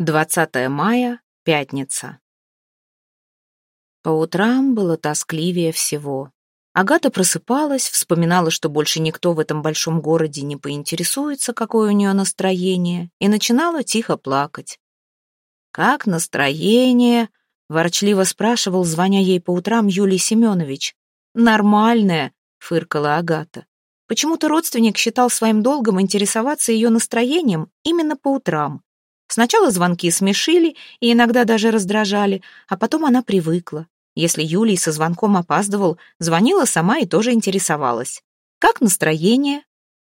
20 мая, пятница. По утрам было тоскливее всего. Агата просыпалась, вспоминала, что больше никто в этом большом городе не поинтересуется, какое у нее настроение, и начинала тихо плакать. «Как настроение?» — ворчливо спрашивал, звоня ей по утрам Юлий Семенович. «Нормальное», — фыркала Агата. Почему-то родственник считал своим долгом интересоваться ее настроением именно по утрам. Сначала звонки смешили и иногда даже раздражали, а потом она привыкла. Если Юлий со звонком опаздывал, звонила сама и тоже интересовалась. «Как настроение?»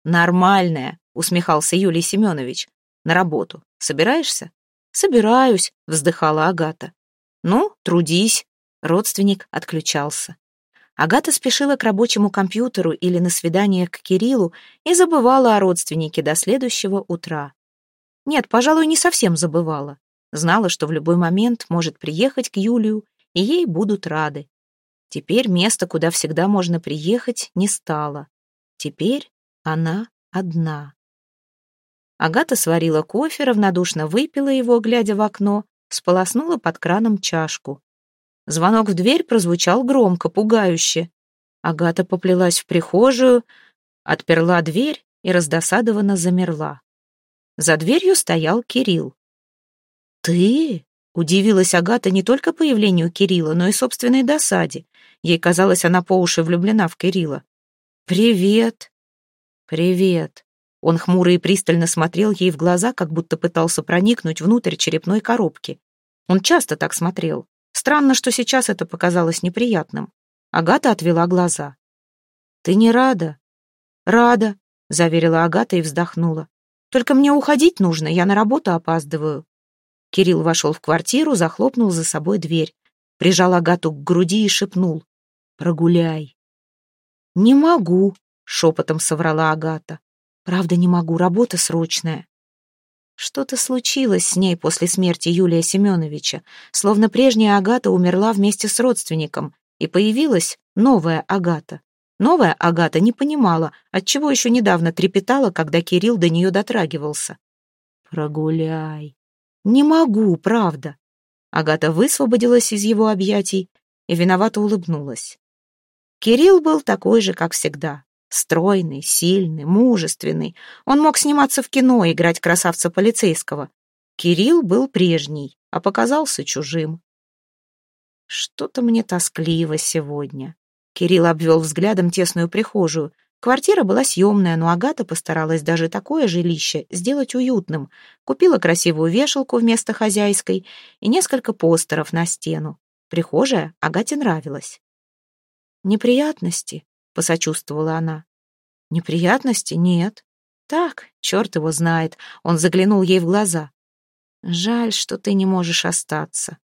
«Нормальное», — усмехался Юлий Семенович. «На работу. Собираешься?» «Собираюсь», — вздыхала Агата. «Ну, трудись». Родственник отключался. Агата спешила к рабочему компьютеру или на свидание к Кириллу и забывала о родственнике до следующего утра. Нет, пожалуй, не совсем забывала. Знала, что в любой момент может приехать к Юлию, и ей будут рады. Теперь место, куда всегда можно приехать, не стало. Теперь она одна. Агата сварила кофе, равнодушно выпила его, глядя в окно, сполоснула под краном чашку. Звонок в дверь прозвучал громко, пугающе. Агата поплелась в прихожую, отперла дверь и раздосадованно замерла. За дверью стоял Кирилл. «Ты?» — удивилась Агата не только появлению Кирилла, но и собственной досаде. Ей казалось, она по уши влюблена в Кирилла. «Привет!» «Привет!» Он хмуро и пристально смотрел ей в глаза, как будто пытался проникнуть внутрь черепной коробки. Он часто так смотрел. Странно, что сейчас это показалось неприятным. Агата отвела глаза. «Ты не рада?» «Рада», — заверила Агата и вздохнула. Только мне уходить нужно, я на работу опаздываю». Кирилл вошел в квартиру, захлопнул за собой дверь, прижал Агату к груди и шепнул. «Прогуляй». «Не могу», — шепотом соврала Агата. «Правда, не могу, работа срочная». Что-то случилось с ней после смерти Юлия Семеновича, словно прежняя Агата умерла вместе с родственником, и появилась новая Агата. Новая Агата не понимала, отчего еще недавно трепетала, когда Кирилл до нее дотрагивался. «Прогуляй». «Не могу, правда». Агата высвободилась из его объятий и виновато улыбнулась. Кирилл был такой же, как всегда. Стройный, сильный, мужественный. Он мог сниматься в кино, играть красавца полицейского. Кирилл был прежний, а показался чужим. Что-то мне тоскливо сегодня. Кирилл обвел взглядом тесную прихожую. Квартира была съемная, но Агата постаралась даже такое жилище сделать уютным. Купила красивую вешалку вместо хозяйской и несколько постеров на стену. Прихожая Агате нравилась. «Неприятности?» — посочувствовала она. «Неприятности? Нет. Так, черт его знает». Он заглянул ей в глаза. «Жаль, что ты не можешь остаться».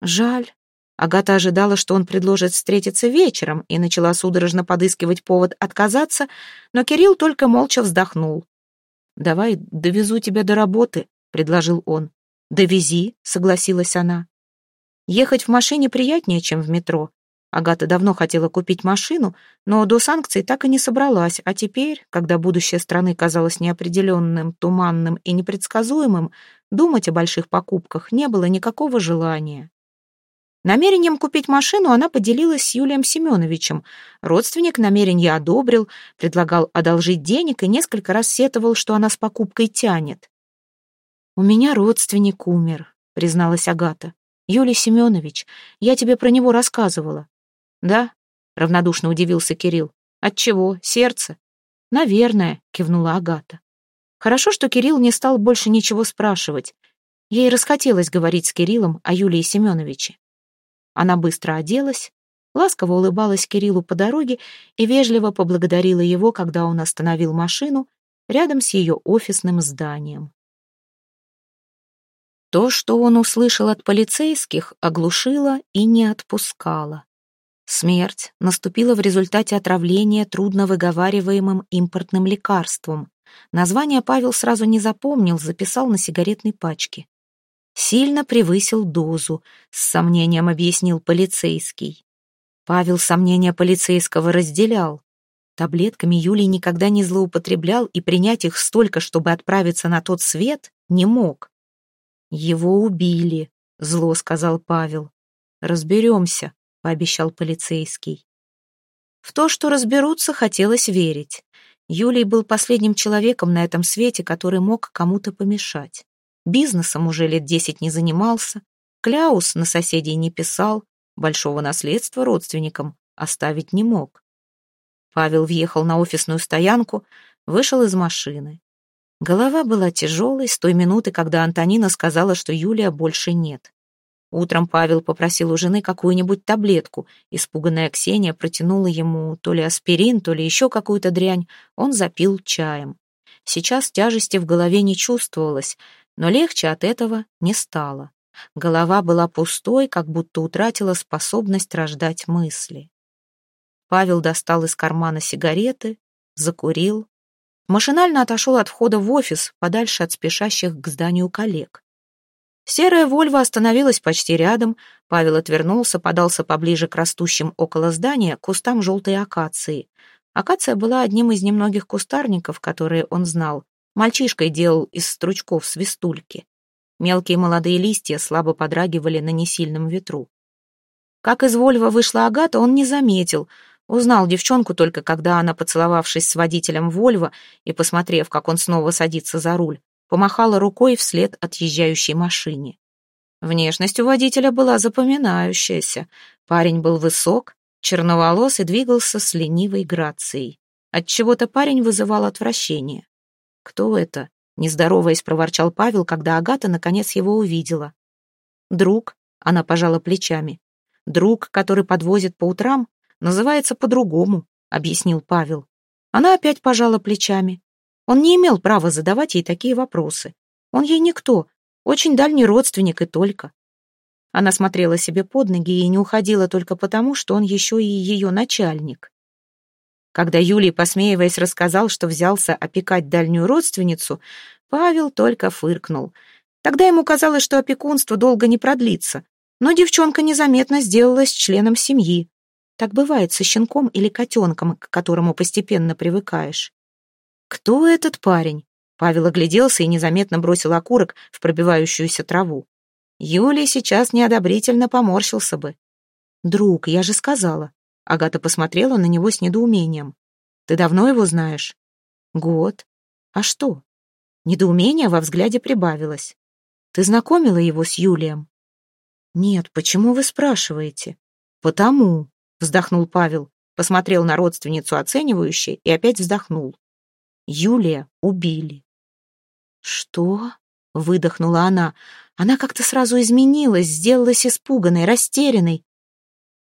«Жаль», Агата ожидала, что он предложит встретиться вечером, и начала судорожно подыскивать повод отказаться, но Кирилл только молча вздохнул. «Давай довезу тебя до работы», — предложил он. «Довези», — согласилась она. Ехать в машине приятнее, чем в метро. Агата давно хотела купить машину, но до санкций так и не собралась, а теперь, когда будущее страны казалось неопределенным, туманным и непредсказуемым, думать о больших покупках не было никакого желания. Намерением купить машину она поделилась с Юлием Семеновичем. Родственник намерение одобрил, предлагал одолжить денег и несколько раз сетовал, что она с покупкой тянет. «У меня родственник умер», — призналась Агата. «Юлий Семенович, я тебе про него рассказывала». «Да?» — равнодушно удивился Кирилл. «Отчего? Сердце?» «Наверное», — кивнула Агата. Хорошо, что Кирилл не стал больше ничего спрашивать. Ей расхотелось говорить с Кириллом о Юлии Семеновиче. Она быстро оделась, ласково улыбалась Кириллу по дороге и вежливо поблагодарила его, когда он остановил машину рядом с ее офисным зданием. То, что он услышал от полицейских, оглушило и не отпускало. Смерть наступила в результате отравления трудновыговариваемым импортным лекарством. Название Павел сразу не запомнил, записал на сигаретной пачке. Сильно превысил дозу, с сомнением объяснил полицейский. Павел сомнения полицейского разделял. Таблетками Юлий никогда не злоупотреблял и принять их столько, чтобы отправиться на тот свет, не мог. «Его убили», — зло сказал Павел. «Разберемся», — пообещал полицейский. В то, что разберутся, хотелось верить. Юлий был последним человеком на этом свете, который мог кому-то помешать. Бизнесом уже лет десять не занимался, кляус на соседей не писал, большого наследства родственникам оставить не мог. Павел въехал на офисную стоянку, вышел из машины. Голова была тяжелой с той минуты, когда Антонина сказала, что Юлия больше нет. Утром Павел попросил у жены какую-нибудь таблетку. Испуганная Ксения протянула ему то ли аспирин, то ли еще какую-то дрянь. Он запил чаем. Сейчас тяжести в голове не чувствовалось, но легче от этого не стало. Голова была пустой, как будто утратила способность рождать мысли. Павел достал из кармана сигареты, закурил, Машинально отошел от входа в офис, подальше от спешащих к зданию коллег. Серая «Вольво» остановилась почти рядом, Павел отвернулся, подался поближе к растущим около здания кустам желтой акации. Акация была одним из немногих кустарников, которые он знал. Мальчишкой делал из стручков свистульки. Мелкие молодые листья слабо подрагивали на несильном ветру. Как из «Вольво» вышла Агата, он не заметил — Узнал девчонку только, когда она, поцеловавшись с водителем Вольво и посмотрев, как он снова садится за руль, помахала рукой вслед отъезжающей машине. Внешность у водителя была запоминающаяся. Парень был высок, черноволос и двигался с ленивой грацией. Отчего-то парень вызывал отвращение. «Кто это?» — нездороваясь, проворчал Павел, когда Агата наконец его увидела. «Друг», — она пожала плечами. «Друг, который подвозит по утрам?» называется по-другому», — объяснил Павел. Она опять пожала плечами. Он не имел права задавать ей такие вопросы. Он ей никто, очень дальний родственник и только. Она смотрела себе под ноги и не уходила только потому, что он еще и ее начальник. Когда Юлий, посмеиваясь, рассказал, что взялся опекать дальнюю родственницу, Павел только фыркнул. Тогда ему казалось, что опекунство долго не продлится, но девчонка незаметно сделалась членом семьи. Так бывает со щенком или котенком, к которому постепенно привыкаешь. «Кто этот парень?» Павел огляделся и незаметно бросил окурок в пробивающуюся траву. Юлий сейчас неодобрительно поморщился бы. «Друг, я же сказала». Агата посмотрела на него с недоумением. «Ты давно его знаешь?» «Год. А что?» Недоумение во взгляде прибавилось. «Ты знакомила его с Юлием?» «Нет, почему вы спрашиваете?» «Потому. Вздохнул Павел, посмотрел на родственницу оценивающе и опять вздохнул. Юлия убили. Что? Выдохнула она. Она как-то сразу изменилась, сделалась испуганной, растерянной.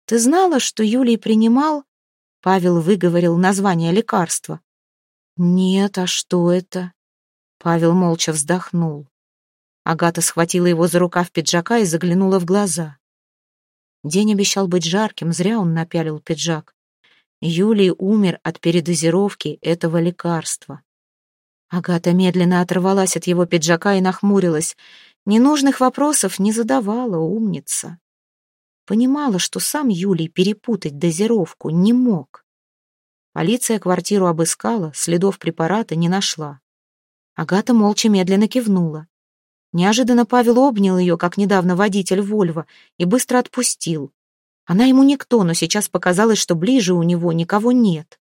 Ты знала, что Юлий принимал? Павел выговорил название лекарства. Нет, а что это? Павел молча вздохнул. Агата схватила его за рукав пиджака и заглянула в глаза. День обещал быть жарким, зря он напялил пиджак. Юлий умер от передозировки этого лекарства. Агата медленно оторвалась от его пиджака и нахмурилась. Ненужных вопросов не задавала умница. Понимала, что сам Юлий перепутать дозировку не мог. Полиция квартиру обыскала, следов препарата не нашла. Агата молча медленно кивнула. Неожиданно Павел обнял ее, как недавно водитель Вольво, и быстро отпустил. Она ему никто, но сейчас показалось, что ближе у него никого нет.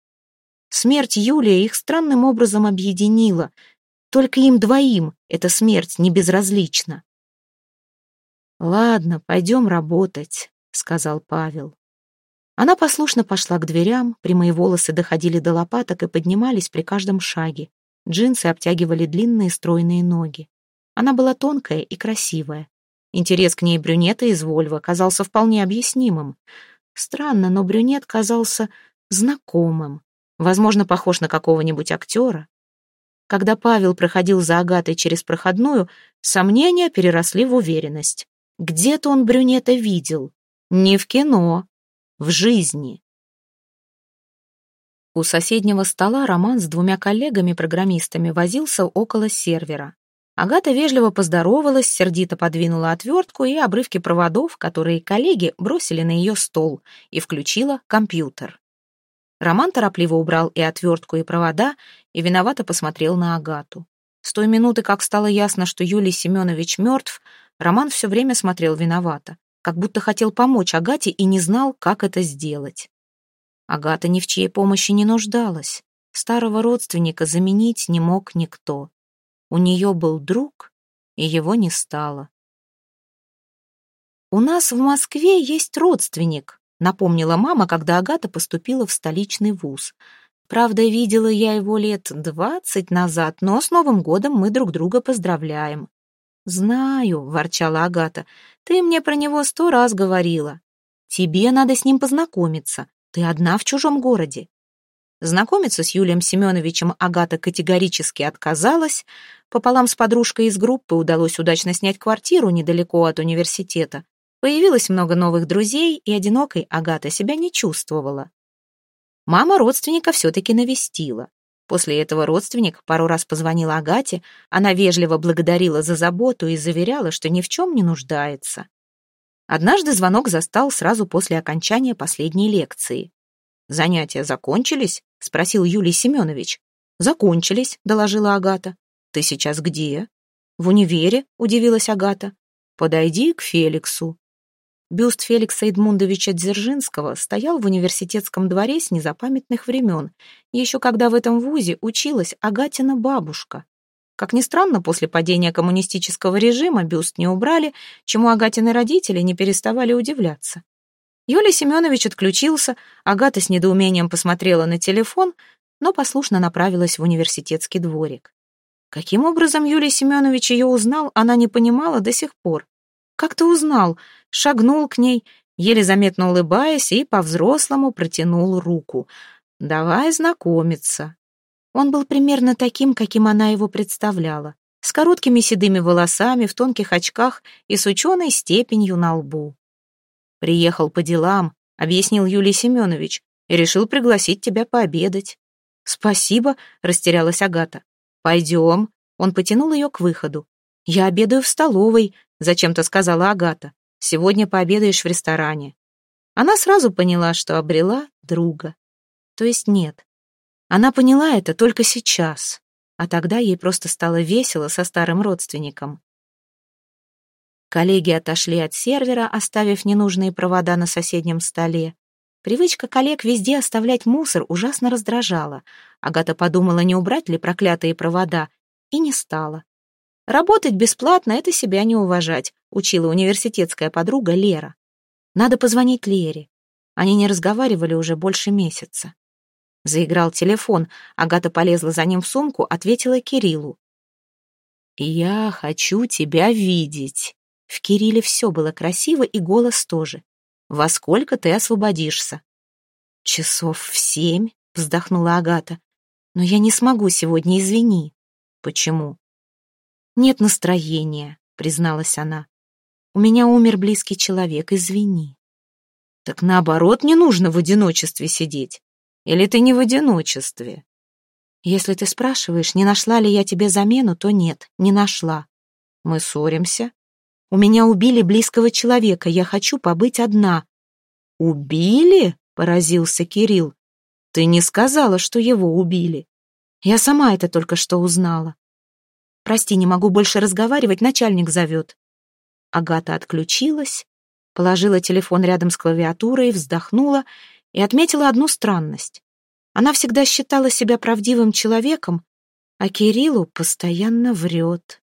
Смерть Юлия их странным образом объединила. Только им двоим эта смерть не безразлична. «Ладно, пойдем работать», — сказал Павел. Она послушно пошла к дверям, прямые волосы доходили до лопаток и поднимались при каждом шаге. Джинсы обтягивали длинные стройные ноги. Она была тонкая и красивая. Интерес к ней брюнета из Вольва казался вполне объяснимым. Странно, но брюнет казался знакомым. Возможно, похож на какого-нибудь актера. Когда Павел проходил за Агатой через проходную, сомнения переросли в уверенность. Где-то он брюнета видел. Не в кино, в жизни. У соседнего стола Роман с двумя коллегами-программистами возился около сервера. Агата вежливо поздоровалась, сердито подвинула отвертку и обрывки проводов, которые коллеги бросили на ее стол, и включила компьютер. Роман торопливо убрал и отвертку, и провода, и виновато посмотрел на Агату. С той минуты, как стало ясно, что Юлий Семенович мертв, Роман все время смотрел виновато, как будто хотел помочь Агате и не знал, как это сделать. Агата ни в чьей помощи не нуждалась. Старого родственника заменить не мог никто. У нее был друг, и его не стало. «У нас в Москве есть родственник», — напомнила мама, когда Агата поступила в столичный вуз. «Правда, видела я его лет двадцать назад, но с Новым годом мы друг друга поздравляем». «Знаю», — ворчала Агата, — «ты мне про него сто раз говорила. Тебе надо с ним познакомиться. Ты одна в чужом городе. Знакомиться с Юлием Семеновичем Агата категорически отказалась. Пополам с подружкой из группы удалось удачно снять квартиру недалеко от университета. Появилось много новых друзей, и одинокой Агата себя не чувствовала. Мама родственника все-таки навестила. После этого родственник пару раз позвонил Агате, она вежливо благодарила за заботу и заверяла, что ни в чем не нуждается. Однажды звонок застал сразу после окончания последней лекции. «Занятия закончились?» — спросил Юлий Семенович. «Закончились», — доложила Агата. «Ты сейчас где?» «В универе», — удивилась Агата. «Подойди к Феликсу». Бюст Феликса Эдмундовича Дзержинского стоял в университетском дворе с незапамятных времен, еще когда в этом вузе училась Агатина бабушка. Как ни странно, после падения коммунистического режима бюст не убрали, чему Агатины родители не переставали удивляться. Юлий Семенович отключился, Агата с недоумением посмотрела на телефон, но послушно направилась в университетский дворик. Каким образом Юлий Семенович ее узнал, она не понимала до сих пор. Как-то узнал, шагнул к ней, еле заметно улыбаясь, и по-взрослому протянул руку. «Давай знакомиться». Он был примерно таким, каким она его представляла, с короткими седыми волосами, в тонких очках и с ученой степенью на лбу. Приехал по делам, объяснил Юлий Семенович, и решил пригласить тебя пообедать. Спасибо, растерялась Агата. Пойдем. Он потянул ее к выходу. Я обедаю в столовой, зачем-то сказала Агата. Сегодня пообедаешь в ресторане. Она сразу поняла, что обрела друга. То есть нет. Она поняла это только сейчас, а тогда ей просто стало весело со старым родственником. Коллеги отошли от сервера, оставив ненужные провода на соседнем столе. Привычка коллег везде оставлять мусор ужасно раздражала. Агата подумала, не убрать ли проклятые провода, и не стала. Работать бесплатно — это себя не уважать, учила университетская подруга Лера. Надо позвонить Лере. Они не разговаривали уже больше месяца. Заиграл телефон. Агата полезла за ним в сумку, ответила Кириллу. «Я хочу тебя видеть». В Кирилле все было красиво, и голос тоже. «Во сколько ты освободишься?» «Часов в семь», — вздохнула Агата. «Но я не смогу сегодня, извини». «Почему?» «Нет настроения», — призналась она. «У меня умер близкий человек, извини». «Так наоборот, не нужно в одиночестве сидеть. Или ты не в одиночестве?» «Если ты спрашиваешь, не нашла ли я тебе замену, то нет, не нашла». «Мы ссоримся?» У меня убили близкого человека, я хочу побыть одна». «Убили?» — поразился Кирилл. «Ты не сказала, что его убили. Я сама это только что узнала. Прости, не могу больше разговаривать, начальник зовет». Агата отключилась, положила телефон рядом с клавиатурой, вздохнула и отметила одну странность. Она всегда считала себя правдивым человеком, а Кириллу постоянно врет.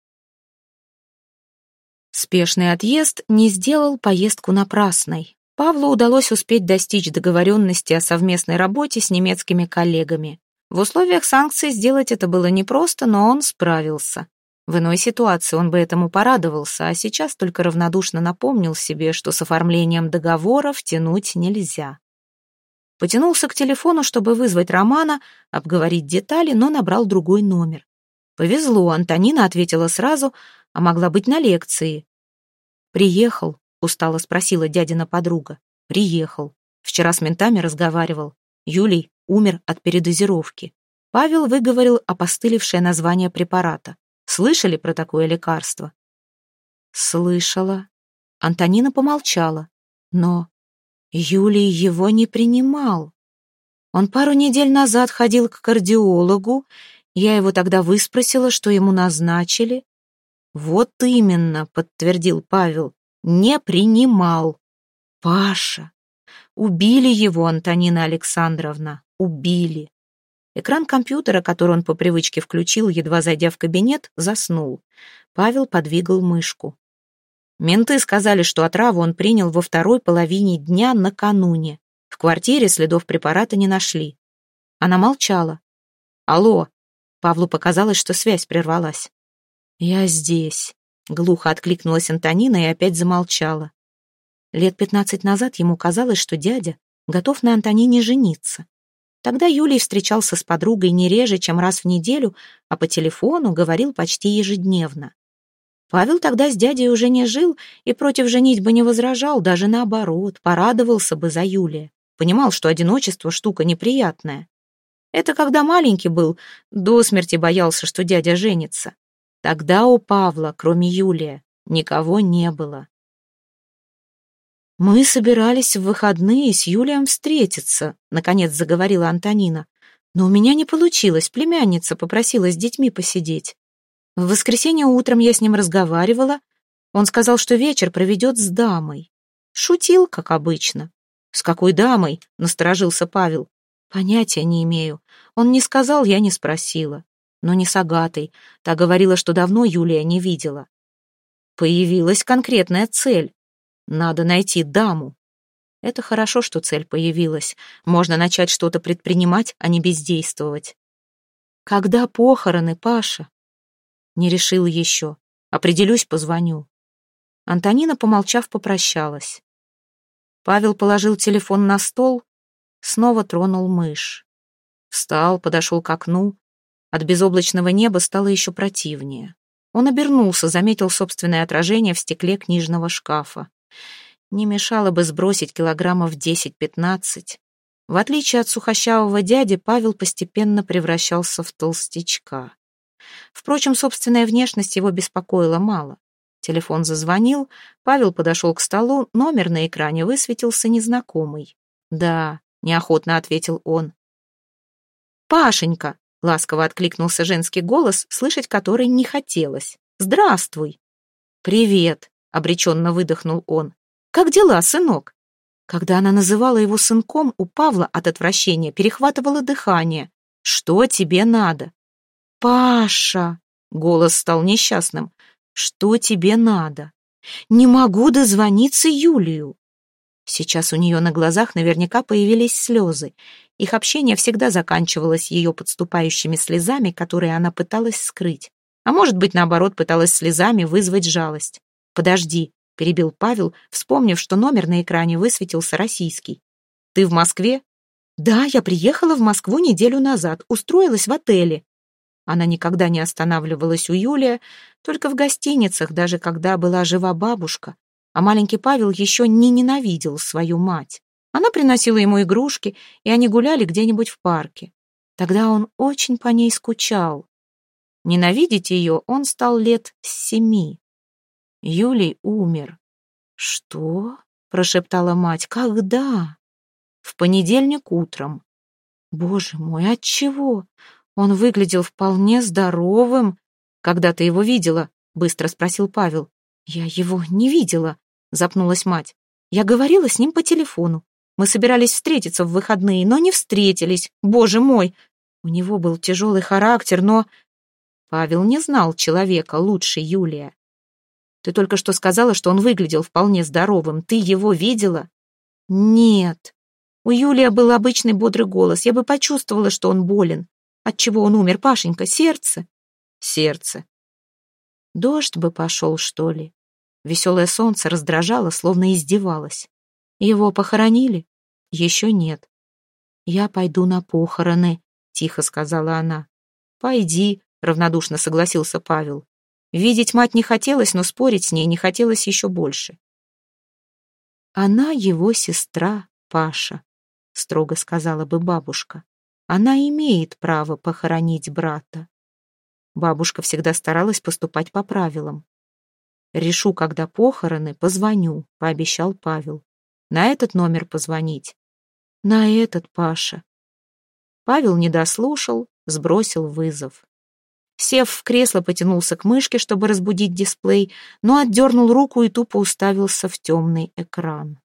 Спешный отъезд не сделал поездку напрасной. Павлу удалось успеть достичь договоренности о совместной работе с немецкими коллегами. В условиях санкций сделать это было непросто, но он справился. В иной ситуации он бы этому порадовался, а сейчас только равнодушно напомнил себе, что с оформлением договоров тянуть нельзя. Потянулся к телефону, чтобы вызвать Романа, обговорить детали, но набрал другой номер. Повезло, Антонина ответила сразу, а могла быть на лекции. «Приехал?» — устало спросила дядина подруга. «Приехал. Вчера с ментами разговаривал. Юлий умер от передозировки. Павел выговорил опостылевшее название препарата. Слышали про такое лекарство?» «Слышала». Антонина помолчала. «Но Юлий его не принимал. Он пару недель назад ходил к кардиологу Я его тогда выспросила, что ему назначили. Вот именно, подтвердил Павел, не принимал. Паша. Убили его, Антонина Александровна, убили. Экран компьютера, который он по привычке включил, едва зайдя в кабинет, заснул. Павел подвигал мышку. Менты сказали, что отраву он принял во второй половине дня накануне. В квартире следов препарата не нашли. Она молчала. «Алло!» Павлу показалось, что связь прервалась. «Я здесь», — глухо откликнулась Антонина и опять замолчала. Лет пятнадцать назад ему казалось, что дядя готов на Антонине жениться. Тогда Юлий встречался с подругой не реже, чем раз в неделю, а по телефону говорил почти ежедневно. Павел тогда с дядей уже не жил и против женитьбы не возражал, даже наоборот, порадовался бы за Юлия. Понимал, что одиночество штука неприятная. Это когда маленький был, до смерти боялся, что дядя женится. Тогда у Павла, кроме Юлия, никого не было. «Мы собирались в выходные с Юлием встретиться», — наконец заговорила Антонина. «Но у меня не получилось, племянница попросила с детьми посидеть. В воскресенье утром я с ним разговаривала. Он сказал, что вечер проведет с дамой. Шутил, как обычно. «С какой дамой?» — насторожился Павел. «Понятия не имею. Он не сказал, я не спросила. Но не с Агатой. Та говорила, что давно Юлия не видела. Появилась конкретная цель. Надо найти даму. Это хорошо, что цель появилась. Можно начать что-то предпринимать, а не бездействовать. Когда похороны, Паша? Не решил еще. Определюсь, позвоню. Антонина, помолчав, попрощалась. Павел положил телефон на стол, снова тронул мышь. Встал, подошел к окну. От безоблачного неба стало еще противнее. Он обернулся, заметил собственное отражение в стекле книжного шкафа. Не мешало бы сбросить килограммов 10-15. В отличие от сухощавого дяди, Павел постепенно превращался в толстячка. Впрочем, собственная внешность его беспокоила мало. Телефон зазвонил, Павел подошел к столу, номер на экране высветился незнакомый. «Да», — неохотно ответил он. «Пашенька!» — ласково откликнулся женский голос, слышать который не хотелось. «Здравствуй!» «Привет!» — обреченно выдохнул он. «Как дела, сынок?» Когда она называла его сынком, у Павла от отвращения перехватывало дыхание. «Что тебе надо?» «Паша!» — голос стал несчастным. «Что тебе надо?» «Не могу дозвониться Юлию!» Сейчас у нее на глазах наверняка появились слезы. Их общение всегда заканчивалось ее подступающими слезами, которые она пыталась скрыть. А может быть, наоборот, пыталась слезами вызвать жалость. «Подожди», — перебил Павел, вспомнив, что номер на экране высветился российский. «Ты в Москве?» «Да, я приехала в Москву неделю назад, устроилась в отеле». Она никогда не останавливалась у Юлия, только в гостиницах, даже когда была жива бабушка. А маленький Павел еще не ненавидел свою мать. Она приносила ему игрушки, и они гуляли где-нибудь в парке. Тогда он очень по ней скучал. Ненавидеть ее он стал лет с семи. Юлий умер. «Что?» — прошептала мать. «Когда?» «В понедельник утром». «Боже мой, от чего? Он выглядел вполне здоровым. Когда ты его видела?» — быстро спросил Павел. «Я его не видела», — запнулась мать. «Я говорила с ним по телефону. Мы собирались встретиться в выходные, но не встретились. Боже мой! У него был тяжелый характер, но...» Павел не знал человека лучше Юлия. Ты только что сказала, что он выглядел вполне здоровым. Ты его видела? Нет. У Юлия был обычный бодрый голос. Я бы почувствовала, что он болен. От чего он умер, Пашенька? Сердце? Сердце. Дождь бы пошел, что ли? Веселое солнце раздражало, словно издевалось. Его похоронили? Еще нет. Я пойду на похороны, тихо сказала она. Пойди, равнодушно согласился Павел. Видеть мать не хотелось, но спорить с ней не хотелось еще больше. «Она его сестра, Паша», — строго сказала бы бабушка. «Она имеет право похоронить брата». Бабушка всегда старалась поступать по правилам. «Решу, когда похороны, позвоню», — пообещал Павел. «На этот номер позвонить?» «На этот, Паша». Павел не дослушал, сбросил вызов. Сев в кресло, потянулся к мышке, чтобы разбудить дисплей, но отдернул руку и тупо уставился в темный экран.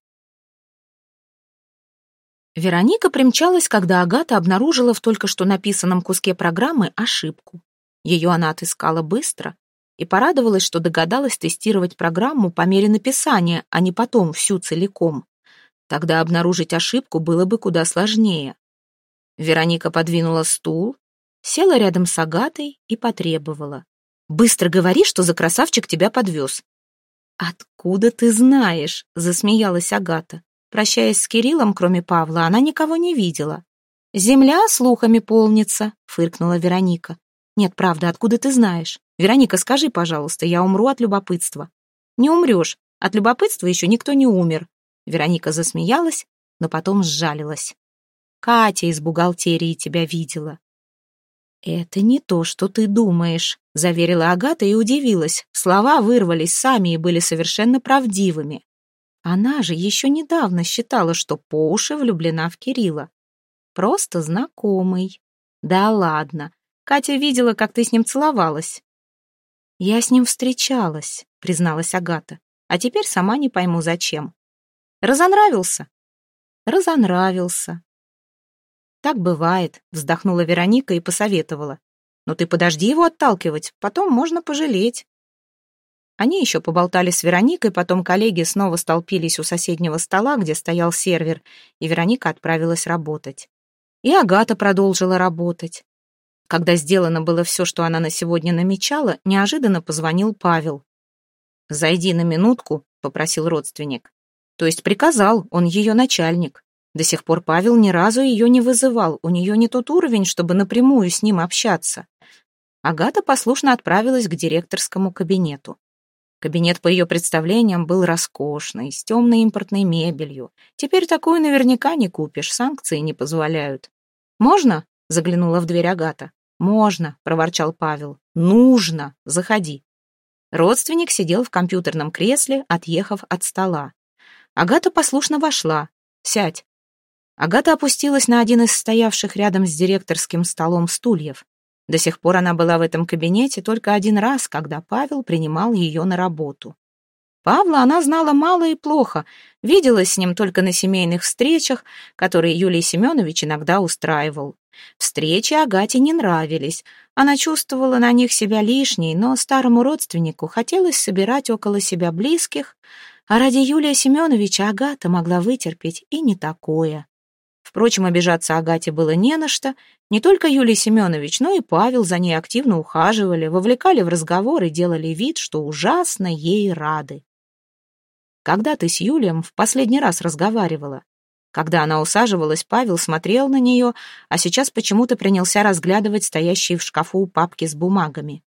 Вероника примчалась, когда Агата обнаружила в только что написанном куске программы ошибку. Ее она отыскала быстро и порадовалась, что догадалась тестировать программу по мере написания, а не потом всю целиком. Тогда обнаружить ошибку было бы куда сложнее. Вероника подвинула стул, села рядом с Агатой и потребовала. «Быстро говори, что за красавчик тебя подвез». «Откуда ты знаешь?» — засмеялась Агата. Прощаясь с Кириллом, кроме Павла, она никого не видела. «Земля слухами полнится», — фыркнула Вероника. «Нет, правда, откуда ты знаешь? Вероника, скажи, пожалуйста, я умру от любопытства». «Не умрешь. От любопытства еще никто не умер». Вероника засмеялась, но потом сжалилась. «Катя из бухгалтерии тебя видела. «Это не то, что ты думаешь», — заверила Агата и удивилась. Слова вырвались сами и были совершенно правдивыми. Она же еще недавно считала, что по уши влюблена в Кирилла. Просто знакомый. Да ладно. Катя видела, как ты с ним целовалась. Я с ним встречалась, призналась Агата. А теперь сама не пойму, зачем. Разонравился? Разонравился. «Так бывает», — вздохнула Вероника и посоветовала. «Но ты подожди его отталкивать, потом можно пожалеть». Они еще поболтали с Вероникой, потом коллеги снова столпились у соседнего стола, где стоял сервер, и Вероника отправилась работать. И Агата продолжила работать. Когда сделано было все, что она на сегодня намечала, неожиданно позвонил Павел. «Зайди на минутку», — попросил родственник. То есть приказал, он ее начальник. До сих пор Павел ни разу ее не вызывал, у нее не тот уровень, чтобы напрямую с ним общаться. Агата послушно отправилась к директорскому кабинету. Кабинет, по ее представлениям, был роскошный, с темной импортной мебелью. Теперь такую наверняка не купишь, санкции не позволяют. «Можно?» — заглянула в дверь Агата. «Можно», — проворчал Павел. «Нужно! Заходи». Родственник сидел в компьютерном кресле, отъехав от стола. Агата послушно вошла. «Сядь». Агата опустилась на один из стоявших рядом с директорским столом стульев. До сих пор она была в этом кабинете только один раз, когда Павел принимал ее на работу. Павла она знала мало и плохо, виделась с ним только на семейных встречах, которые Юлий Семенович иногда устраивал. Встречи Агате не нравились, она чувствовала на них себя лишней, но старому родственнику хотелось собирать около себя близких, а ради Юлия Семеновича Агата могла вытерпеть и не такое. Впрочем, обижаться Агате было не на что. Не только Юлий Семенович, но и Павел за ней активно ухаживали, вовлекали в разговор и делали вид, что ужасно ей рады. Когда ты с Юлием в последний раз разговаривала? Когда она усаживалась, Павел смотрел на нее, а сейчас почему-то принялся разглядывать стоящие в шкафу папки с бумагами.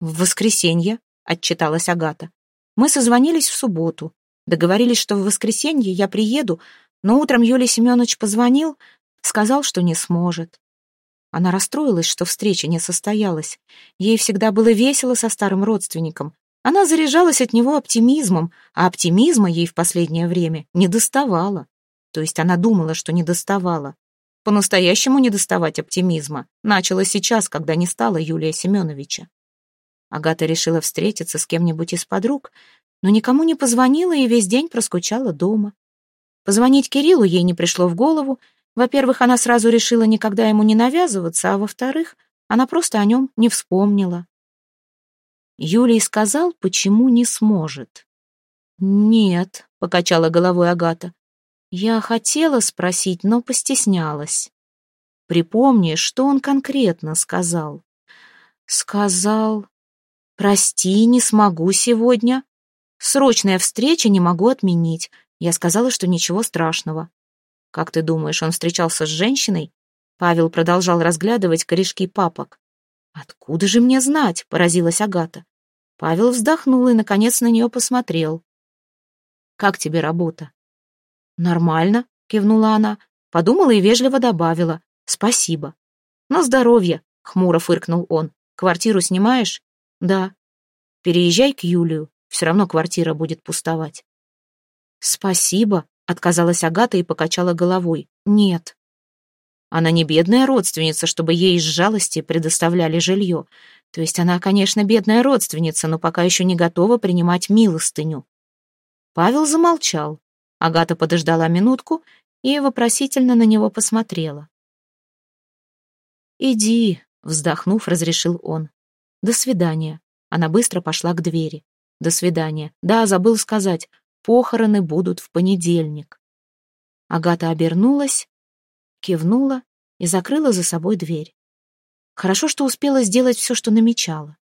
«В воскресенье», — отчиталась Агата. «Мы созвонились в субботу. Договорились, что в воскресенье я приеду, но утром Юлий Семенович позвонил, сказал, что не сможет. Она расстроилась, что встреча не состоялась. Ей всегда было весело со старым родственником. Она заряжалась от него оптимизмом, а оптимизма ей в последнее время не доставало. То есть она думала, что не доставала. По-настоящему не доставать оптимизма начала сейчас, когда не стало Юлия Семеновича. Агата решила встретиться с кем-нибудь из подруг, но никому не позвонила и весь день проскучала дома. Позвонить Кириллу ей не пришло в голову. Во-первых, она сразу решила никогда ему не навязываться, а во-вторых, она просто о нем не вспомнила. Юлий сказал, почему не сможет. «Нет», — покачала головой Агата. «Я хотела спросить, но постеснялась. Припомни, что он конкретно сказал». «Сказал, прости, не смогу сегодня. Срочная встреча не могу отменить. Я сказала, что ничего страшного. Как ты думаешь, он встречался с женщиной? Павел продолжал разглядывать корешки папок. «Откуда же мне знать?» — поразилась Агата. Павел вздохнул и, наконец, на нее посмотрел. «Как тебе работа?» «Нормально», — кивнула она, подумала и вежливо добавила. «Спасибо». «На здоровье», — хмуро фыркнул он. «Квартиру снимаешь?» «Да». «Переезжай к Юлию, все равно квартира будет пустовать». «Спасибо», — отказалась Агата и покачала головой. «Нет». Она не бедная родственница, чтобы ей из жалости предоставляли жилье. То есть она, конечно, бедная родственница, но пока еще не готова принимать милостыню. Павел замолчал. Агата подождала минутку и вопросительно на него посмотрела. «Иди», — вздохнув, разрешил он. «До свидания». Она быстро пошла к двери. «До свидания. Да, забыл сказать, похороны будут в понедельник». Агата обернулась, кивнула и закрыла за собой дверь. Хорошо, что успела сделать все, что намечала.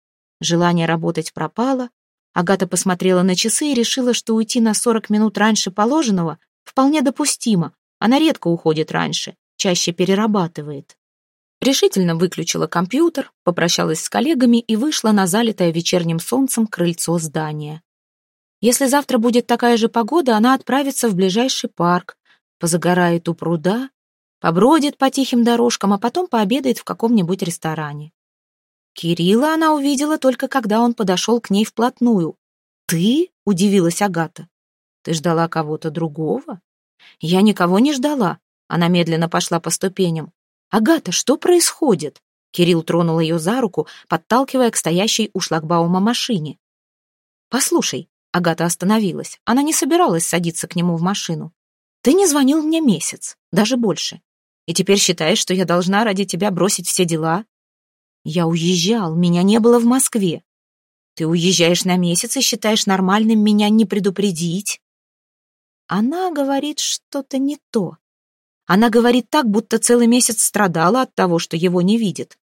Желание работать пропало. Агата посмотрела на часы и решила, что уйти на 40 минут раньше положенного вполне допустимо. Она редко уходит раньше, чаще перерабатывает. Решительно выключила компьютер, попрощалась с коллегами и вышла на залитое вечерним солнцем крыльцо здания. Если завтра будет такая же погода, она отправится в ближайший парк, позагорает у пруда, побродит по тихим дорожкам, а потом пообедает в каком-нибудь ресторане. Кирилла она увидела только когда он подошел к ней вплотную. «Ты?» — удивилась Агата. «Ты ждала кого-то другого?» «Я никого не ждала». Она медленно пошла по ступеням. «Агата, что происходит?» Кирилл тронул ее за руку, подталкивая к стоящей у шлагбаума машине. «Послушай», — Агата остановилась. Она не собиралась садиться к нему в машину. «Ты не звонил мне месяц, даже больше. И теперь считаешь, что я должна ради тебя бросить все дела?» «Я уезжал, меня не было в Москве. Ты уезжаешь на месяц и считаешь нормальным меня не предупредить?» Она говорит что-то не то. Она говорит так, будто целый месяц страдала от того, что его не видит.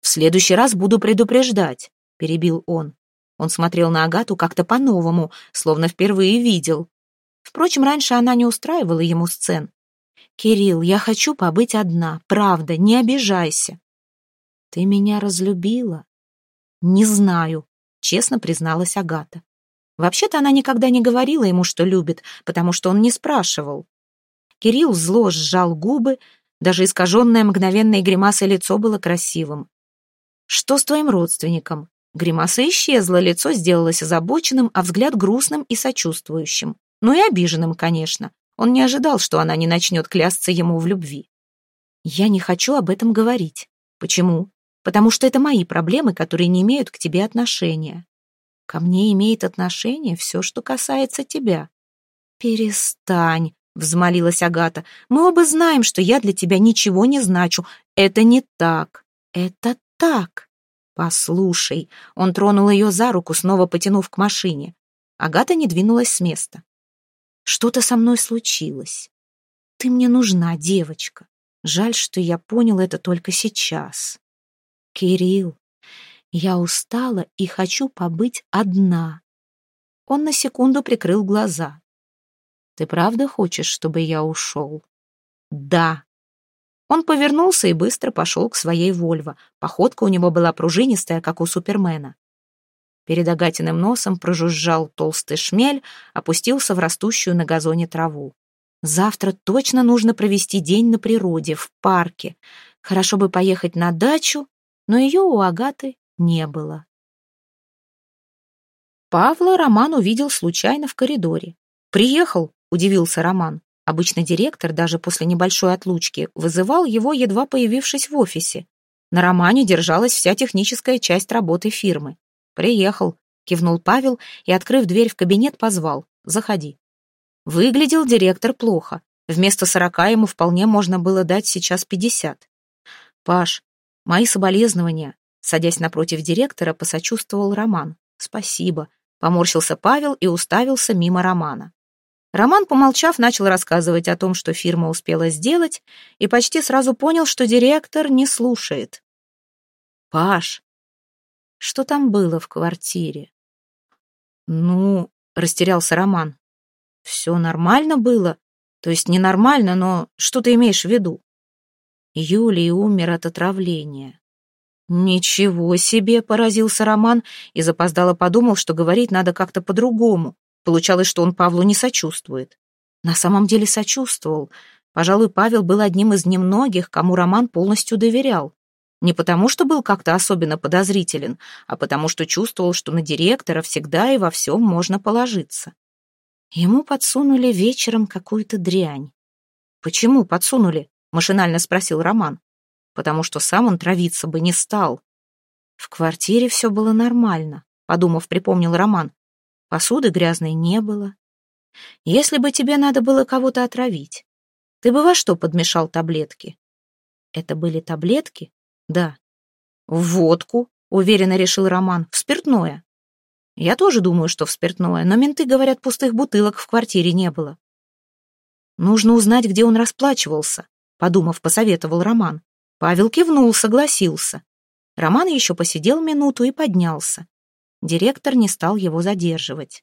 «В следующий раз буду предупреждать», — перебил он. Он смотрел на Агату как-то по-новому, словно впервые видел. Впрочем, раньше она не устраивала ему сцен. «Кирилл, я хочу побыть одна, правда, не обижайся». «Ты меня разлюбила?» «Не знаю», — честно призналась Агата. Вообще-то она никогда не говорила ему, что любит, потому что он не спрашивал. Кирилл зло сжал губы, даже искаженное мгновенной гримасой лицо было красивым. «Что с твоим родственником?» Гримаса исчезла, лицо сделалось озабоченным, а взгляд грустным и сочувствующим. Ну и обиженным, конечно. Он не ожидал, что она не начнет клясться ему в любви. «Я не хочу об этом говорить. Почему? Потому что это мои проблемы, которые не имеют к тебе отношения. Ко мне имеет отношение все, что касается тебя». «Перестань», взмолилась Агата. «Мы оба знаем, что я для тебя ничего не значу. Это не так. Это так. Послушай». Он тронул ее за руку, снова потянув к машине. Агата не двинулась с места. «Что-то со мной случилось. Ты мне нужна, девочка. Жаль, что я понял это только сейчас. Кирилл, я устала и хочу побыть одна». Он на секунду прикрыл глаза. Ты правда хочешь, чтобы я ушел? Да. Он повернулся и быстро пошел к своей Вольво. Походка у него была пружинистая, как у Супермена. Перед Агатиным носом прожужжал толстый шмель, опустился в растущую на газоне траву. Завтра точно нужно провести день на природе, в парке. Хорошо бы поехать на дачу, но ее у Агаты не было. Павла Роман увидел случайно в коридоре. Приехал, — удивился Роман. Обычно директор, даже после небольшой отлучки, вызывал его, едва появившись в офисе. На Романе держалась вся техническая часть работы фирмы. «Приехал», — кивнул Павел и, открыв дверь в кабинет, позвал. «Заходи». Выглядел директор плохо. Вместо сорока ему вполне можно было дать сейчас пятьдесят. «Паш, мои соболезнования», — садясь напротив директора, посочувствовал Роман. «Спасибо», — поморщился Павел и уставился мимо Романа. Роман, помолчав, начал рассказывать о том, что фирма успела сделать, и почти сразу понял, что директор не слушает. «Паш, что там было в квартире?» «Ну...» — растерялся Роман. «Все нормально было? То есть ненормально, но что ты имеешь в виду?» Юлий умер от отравления. «Ничего себе!» — поразился Роман и запоздало подумал, что говорить надо как-то по-другому. Получалось, что он Павлу не сочувствует. На самом деле сочувствовал. Пожалуй, Павел был одним из немногих, кому Роман полностью доверял. Не потому, что был как-то особенно подозрителен, а потому, что чувствовал, что на директора всегда и во всем можно положиться. Ему подсунули вечером какую-то дрянь. Почему подсунули? — машинально спросил Роман. «Потому что сам он травиться бы не стал». В квартире все было нормально, подумав, припомнил Роман. Посуды грязной не было. Если бы тебе надо было кого-то отравить, ты бы во что подмешал таблетки? Это были таблетки? Да. В водку, уверенно решил Роман, в спиртное. Я тоже думаю, что в спиртное, но менты говорят, пустых бутылок в квартире не было. Нужно узнать, где он расплачивался, подумав, посоветовал Роман. Павел кивнул, согласился. Роман еще посидел минуту и поднялся. Директор не стал его задерживать.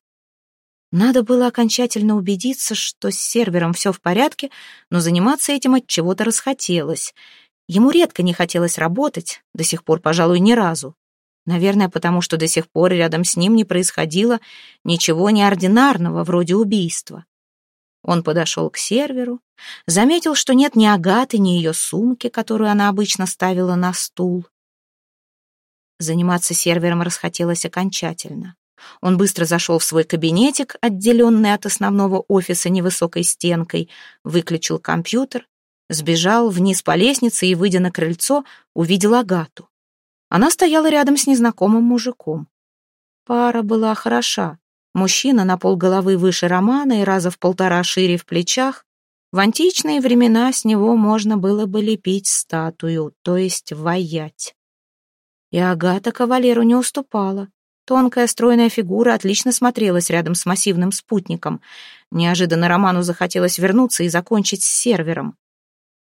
Надо было окончательно убедиться, что с сервером все в порядке, но заниматься этим от чего-то расхотелось. Ему редко не хотелось работать, до сих пор, пожалуй, ни разу. Наверное, потому что до сих пор рядом с ним не происходило ничего неординарного, вроде убийства. Он подошел к серверу, заметил, что нет ни Агаты, ни ее сумки, которую она обычно ставила на стул. Заниматься сервером расхотелось окончательно. Он быстро зашел в свой кабинетик, отделенный от основного офиса невысокой стенкой, выключил компьютер, сбежал вниз по лестнице и, выйдя на крыльцо, увидел Агату. Она стояла рядом с незнакомым мужиком. Пара была хороша. Мужчина на полголовы выше Романа и раза в полтора шире в плечах. В античные времена с него можно было бы лепить статую, то есть воять. И Агата кавалеру не уступала. Тонкая стройная фигура отлично смотрелась рядом с массивным спутником. Неожиданно Роману захотелось вернуться и закончить с сервером.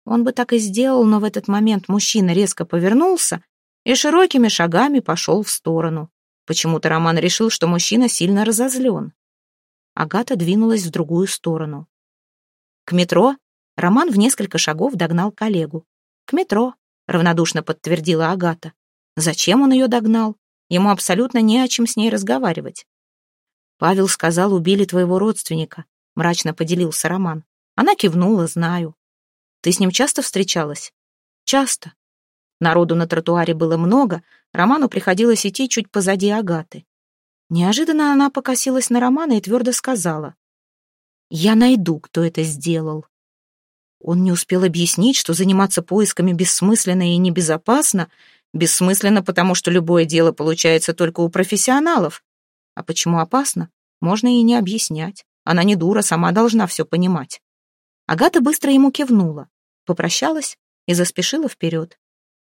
Он бы так и сделал, но в этот момент мужчина резко повернулся и широкими шагами пошел в сторону. Почему-то Роман решил, что мужчина сильно разозлен. Агата двинулась в другую сторону. К метро Роман в несколько шагов догнал коллегу. «К метро», — равнодушно подтвердила Агата. Зачем он ее догнал? Ему абсолютно не о чем с ней разговаривать. Павел сказал, убили твоего родственника. Мрачно поделился Роман. Она кивнула, знаю. Ты с ним часто встречалась? Часто. Народу на тротуаре было много, Роману приходилось идти чуть позади Агаты. Неожиданно она покосилась на Романа и твердо сказала. «Я найду, кто это сделал». Он не успел объяснить, что заниматься поисками бессмысленно и небезопасно, Бессмысленно, потому что любое дело получается только у профессионалов. А почему опасно, можно и не объяснять. Она не дура, сама должна все понимать. Агата быстро ему кивнула, попрощалась и заспешила вперед.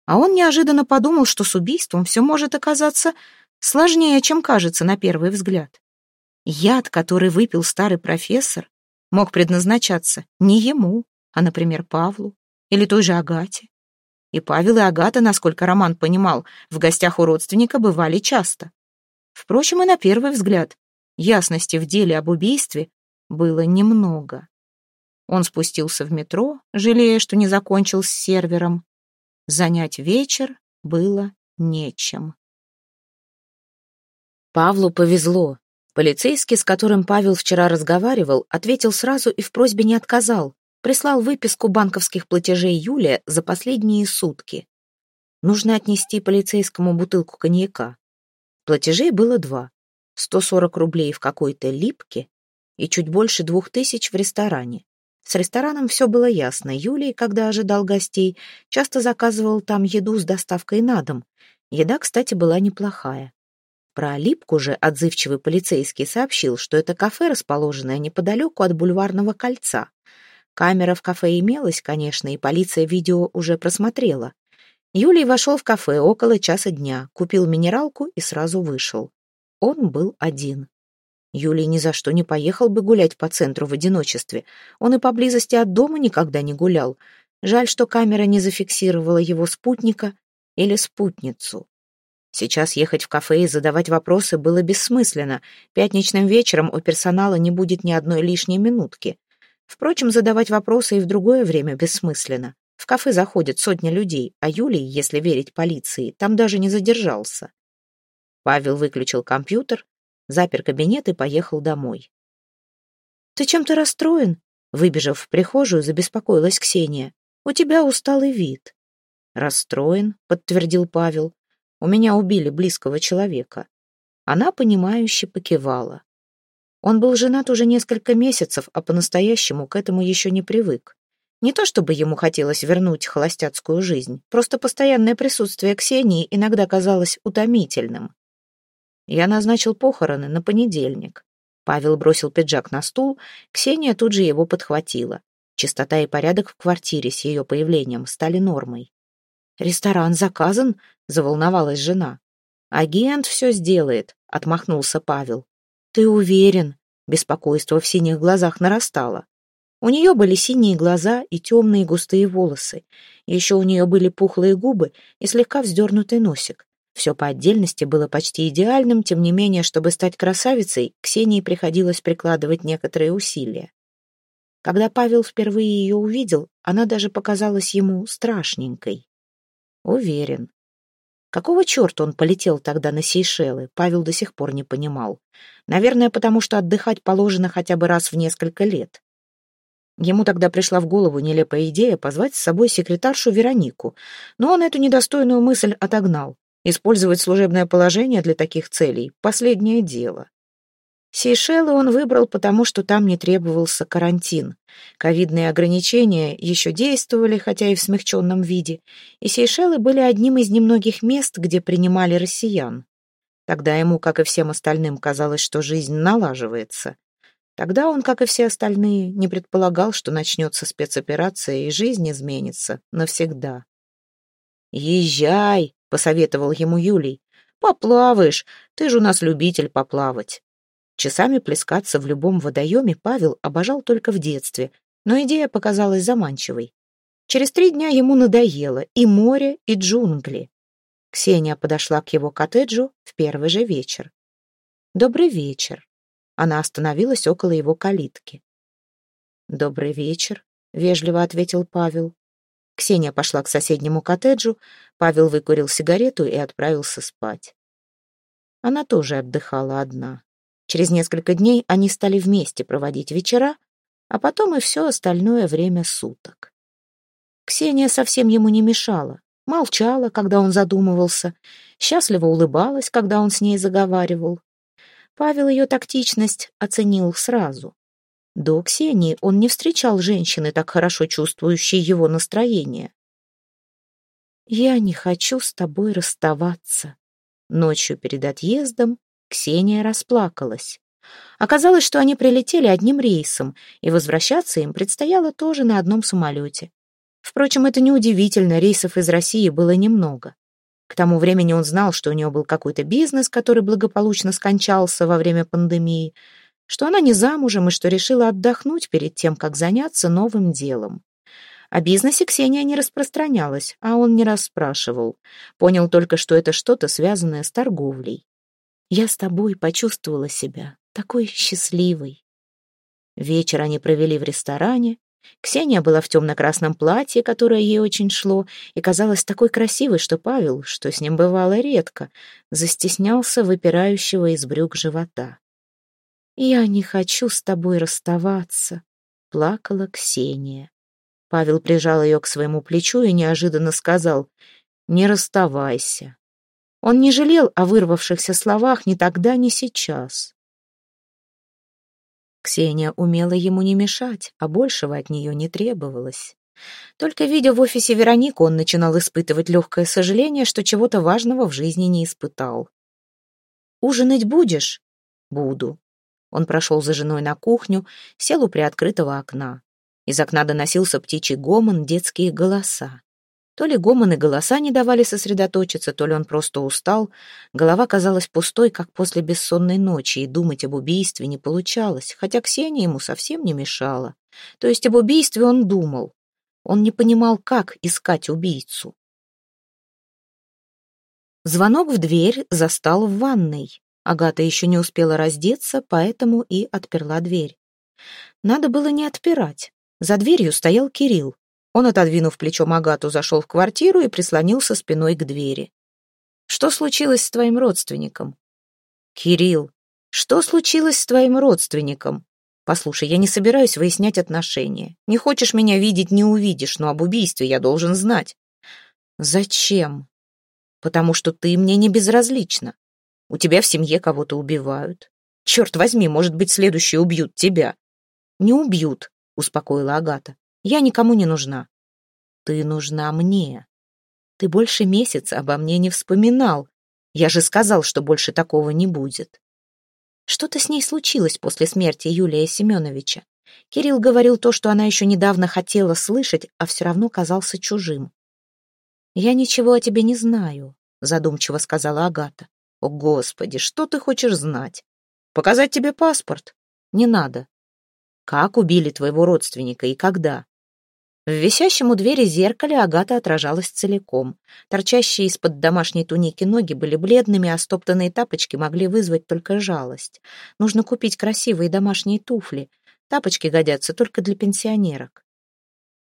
А он неожиданно подумал, что с убийством все может оказаться сложнее, чем кажется на первый взгляд. Яд, который выпил старый профессор, мог предназначаться не ему, а, например, Павлу или той же Агате. И Павел и Агата, насколько Роман понимал, в гостях у родственника бывали часто. Впрочем, и на первый взгляд, ясности в деле об убийстве было немного. Он спустился в метро, жалея, что не закончил с сервером. Занять вечер было нечем. Павлу повезло. Полицейский, с которым Павел вчера разговаривал, ответил сразу и в просьбе не отказал прислал выписку банковских платежей Юлия за последние сутки. Нужно отнести полицейскому бутылку коньяка. Платежей было два. 140 рублей в какой-то липке и чуть больше двух тысяч в ресторане. С рестораном все было ясно. Юлий, когда ожидал гостей, часто заказывал там еду с доставкой на дом. Еда, кстати, была неплохая. Про Липку же отзывчивый полицейский сообщил, что это кафе, расположенное неподалеку от бульварного кольца. Камера в кафе имелась, конечно, и полиция видео уже просмотрела. Юлий вошел в кафе около часа дня, купил минералку и сразу вышел. Он был один. Юлий ни за что не поехал бы гулять по центру в одиночестве. Он и поблизости от дома никогда не гулял. Жаль, что камера не зафиксировала его спутника или спутницу. Сейчас ехать в кафе и задавать вопросы было бессмысленно. Пятничным вечером у персонала не будет ни одной лишней минутки. Впрочем, задавать вопросы и в другое время бессмысленно. В кафе заходят сотни людей, а Юлий, если верить полиции, там даже не задержался. Павел выключил компьютер, запер кабинет и поехал домой. «Ты чем-то расстроен?» Выбежав в прихожую, забеспокоилась Ксения. «У тебя усталый вид». «Расстроен», — подтвердил Павел. «У меня убили близкого человека». Она, понимающе покивала. Он был женат уже несколько месяцев, а по-настоящему к этому еще не привык. Не то чтобы ему хотелось вернуть холостяцкую жизнь, просто постоянное присутствие Ксении иногда казалось утомительным. Я назначил похороны на понедельник. Павел бросил пиджак на стул, Ксения тут же его подхватила. Чистота и порядок в квартире с ее появлением стали нормой. «Ресторан заказан?» — заволновалась жена. «Агент все сделает», — отмахнулся Павел. «Ты уверен?» — беспокойство в синих глазах нарастало. У нее были синие глаза и темные густые волосы. Еще у нее были пухлые губы и слегка вздернутый носик. Все по отдельности было почти идеальным, тем не менее, чтобы стать красавицей, Ксении приходилось прикладывать некоторые усилия. Когда Павел впервые ее увидел, она даже показалась ему страшненькой. Уверен. Какого черта он полетел тогда на Сейшелы, Павел до сих пор не понимал. Наверное, потому что отдыхать положено хотя бы раз в несколько лет. Ему тогда пришла в голову нелепая идея позвать с собой секретаршу Веронику, но он эту недостойную мысль отогнал. Использовать служебное положение для таких целей — последнее дело. Сейшелы он выбрал, потому что там не требовался карантин. Ковидные ограничения еще действовали, хотя и в смягченном виде, и Сейшелы были одним из немногих мест, где принимали россиян. Тогда ему, как и всем остальным, казалось, что жизнь налаживается. Тогда он, как и все остальные, не предполагал, что начнется спецоперация и жизнь изменится навсегда. «Езжай!» — посоветовал ему Юлий. «Поплаваешь, ты же у нас любитель поплавать». Часами плескаться в любом водоеме Павел обожал только в детстве, но идея показалась заманчивой. Через три дня ему надоело и море, и джунгли. Ксения подошла к его коттеджу в первый же вечер. «Добрый вечер», она остановилась около его калитки. «Добрый вечер», — вежливо ответил Павел. Ксения пошла к соседнему коттеджу, Павел выкурил сигарету и отправился спать. Она тоже отдыхала одна. Через несколько дней они стали вместе проводить вечера, а потом и все остальное время суток. Ксения совсем ему не мешала, молчала, когда он задумывался, счастливо улыбалась, когда он с ней заговаривал, Павел ее тактичность оценил сразу. До Ксении он не встречал женщины, так хорошо чувствующей его настроение. «Я не хочу с тобой расставаться». Ночью перед отъездом Ксения расплакалась. Оказалось, что они прилетели одним рейсом, и возвращаться им предстояло тоже на одном самолете. Впрочем, это неудивительно, рейсов из России было немного. К тому времени он знал, что у нее был какой-то бизнес, который благополучно скончался во время пандемии, что она не замужем и что решила отдохнуть перед тем, как заняться новым делом. О бизнесе Ксения не распространялась, а он не расспрашивал. Понял только, что это что-то связанное с торговлей. «Я с тобой почувствовала себя такой счастливой». Вечер они провели в ресторане, Ксения была в темно-красном платье, которое ей очень шло, и казалась такой красивой, что Павел, что с ним бывало редко, застеснялся выпирающего из брюк живота. «Я не хочу с тобой расставаться», — плакала Ксения. Павел прижал ее к своему плечу и неожиданно сказал «Не расставайся». Он не жалел о вырвавшихся словах ни тогда, ни сейчас. Ксения умела ему не мешать, а большего от нее не требовалось. Только видя в офисе Веронику, он начинал испытывать легкое сожаление, что чего-то важного в жизни не испытал. «Ужинать будешь?» «Буду». Он прошел за женой на кухню, сел у приоткрытого окна. Из окна доносился птичий гомон, детские голоса. То ли гомон и голоса не давали сосредоточиться, то ли он просто устал. Голова казалась пустой, как после бессонной ночи, и думать об убийстве не получалось, хотя Ксения ему совсем не мешала. То есть об убийстве он думал. Он не понимал, как искать убийцу. Звонок в дверь застал в ванной. Агата еще не успела раздеться, поэтому и отперла дверь. Надо было не отпирать. За дверью стоял Кирилл. Он, отодвинув плечом Агату, зашел в квартиру и прислонился спиной к двери. «Что случилось с твоим родственником?» «Кирилл, что случилось с твоим родственником?» «Послушай, я не собираюсь выяснять отношения. Не хочешь меня видеть, не увидишь, но об убийстве я должен знать». «Зачем?» «Потому что ты мне не безразлична. У тебя в семье кого-то убивают. Черт возьми, может быть, следующие убьют тебя». «Не убьют», — успокоила Агата. Я никому не нужна. Ты нужна мне. Ты больше месяца обо мне не вспоминал. Я же сказал, что больше такого не будет. Что-то с ней случилось после смерти Юлия Семеновича. Кирилл говорил то, что она еще недавно хотела слышать, а все равно казался чужим. «Я ничего о тебе не знаю», — задумчиво сказала Агата. «О, Господи, что ты хочешь знать? Показать тебе паспорт? Не надо. Как убили твоего родственника и когда?» В висящем у двери зеркале Агата отражалась целиком. Торчащие из-под домашней туники ноги были бледными, а стоптанные тапочки могли вызвать только жалость. Нужно купить красивые домашние туфли. Тапочки годятся только для пенсионерок.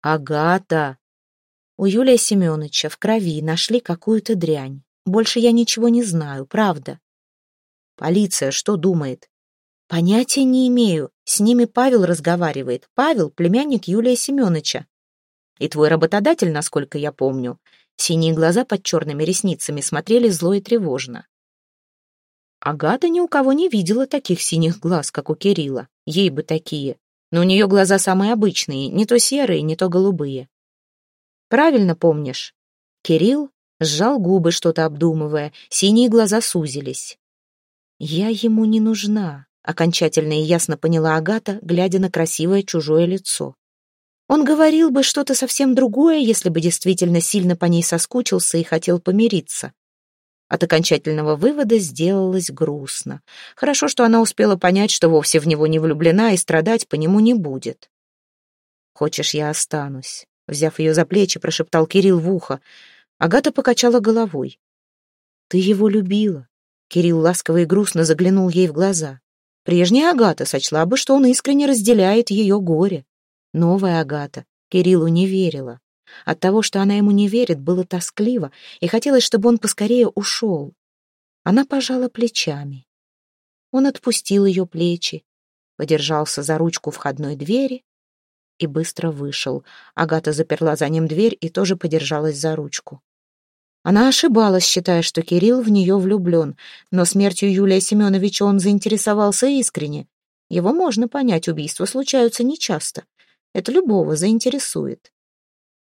«Агата!» У Юлия Семеновича в крови нашли какую-то дрянь. Больше я ничего не знаю, правда. Полиция что думает? Понятия не имею. С ними Павел разговаривает. Павел — племянник Юлия Семеновича. И твой работодатель, насколько я помню. Синие глаза под черными ресницами смотрели зло и тревожно. Агата ни у кого не видела таких синих глаз, как у Кирилла. Ей бы такие. Но у нее глаза самые обычные, не то серые, не то голубые. Правильно помнишь? Кирилл сжал губы, что-то обдумывая, синие глаза сузились. «Я ему не нужна», — окончательно и ясно поняла Агата, глядя на красивое чужое лицо. Он говорил бы что-то совсем другое, если бы действительно сильно по ней соскучился и хотел помириться. От окончательного вывода сделалось грустно. Хорошо, что она успела понять, что вовсе в него не влюблена и страдать по нему не будет. «Хочешь, я останусь?» Взяв ее за плечи, прошептал Кирилл в ухо. Агата покачала головой. «Ты его любила?» Кирилл ласково и грустно заглянул ей в глаза. Прежняя Агата сочла бы, что он искренне разделяет ее горе. Новая Агата Кириллу не верила. От того, что она ему не верит, было тоскливо, и хотелось, чтобы он поскорее ушел. Она пожала плечами. Он отпустил ее плечи, подержался за ручку входной двери и быстро вышел. Агата заперла за ним дверь и тоже подержалась за ручку. Она ошибалась, считая, что Кирилл в нее влюблен, но смертью Юлия Семеновича он заинтересовался искренне. Его можно понять, убийства случаются нечасто. Это любого заинтересует.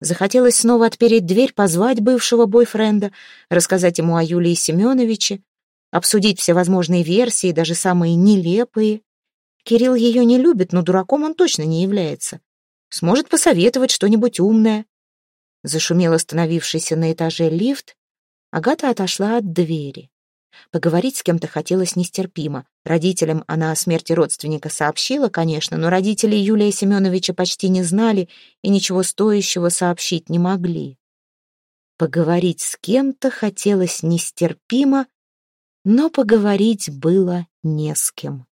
Захотелось снова отпереть дверь, позвать бывшего бойфренда, рассказать ему о Юлии Семеновиче, обсудить все возможные версии, даже самые нелепые. Кирилл ее не любит, но дураком он точно не является. Сможет посоветовать что-нибудь умное. Зашумел остановившийся на этаже лифт. Агата отошла от двери. Поговорить с кем-то хотелось нестерпимо. Родителям она о смерти родственника сообщила, конечно, но родители Юлия Семеновича почти не знали и ничего стоящего сообщить не могли. Поговорить с кем-то хотелось нестерпимо, но поговорить было не с кем.